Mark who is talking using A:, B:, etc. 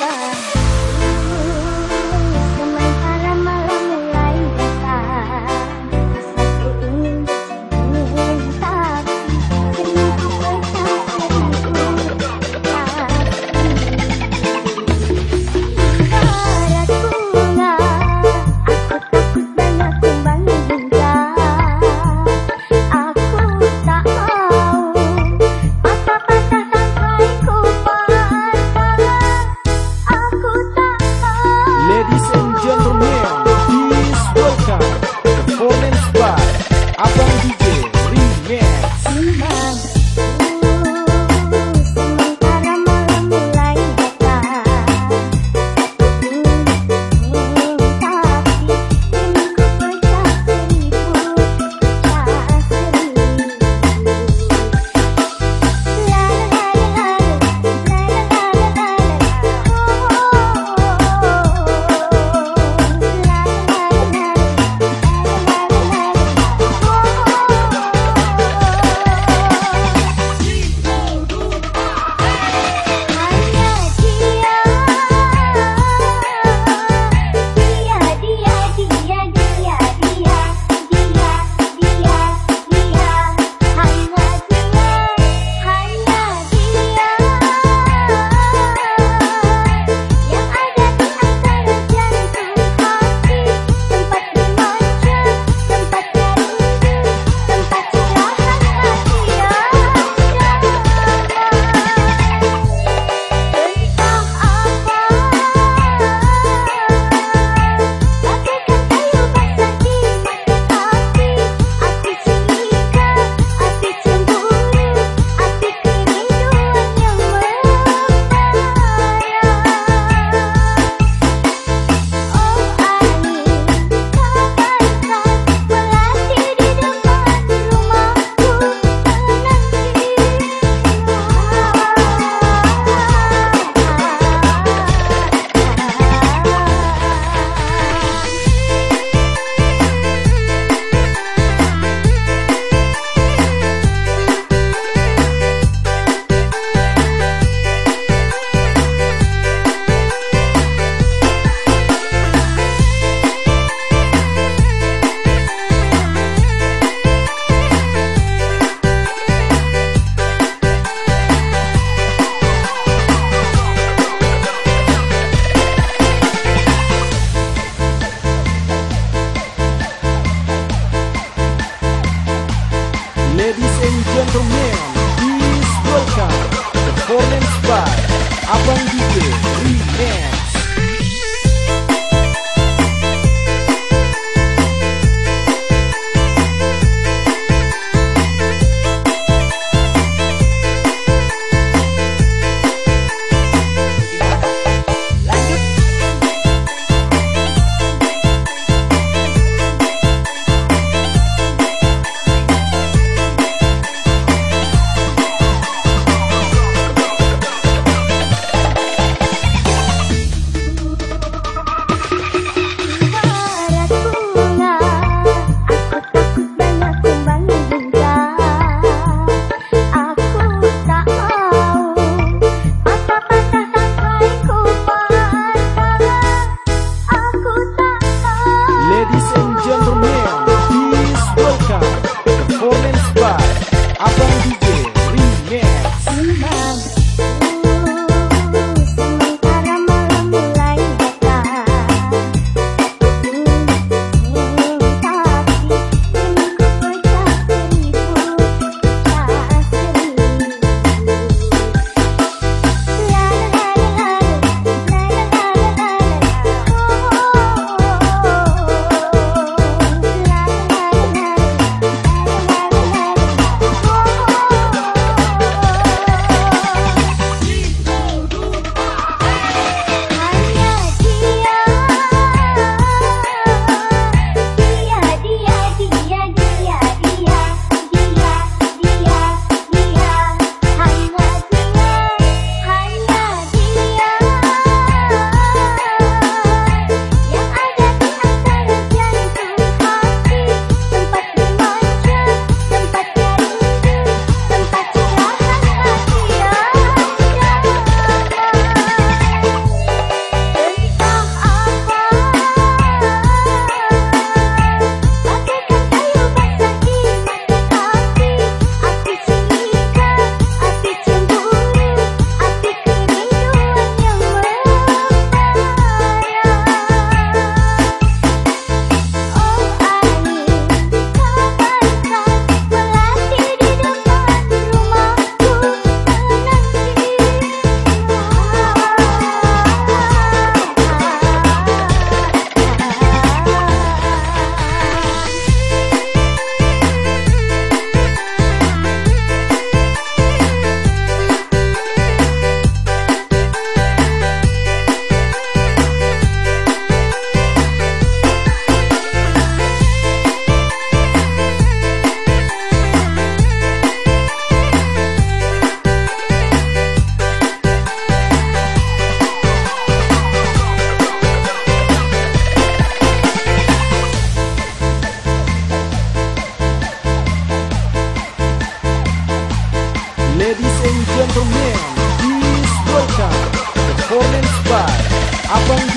A: aku
B: A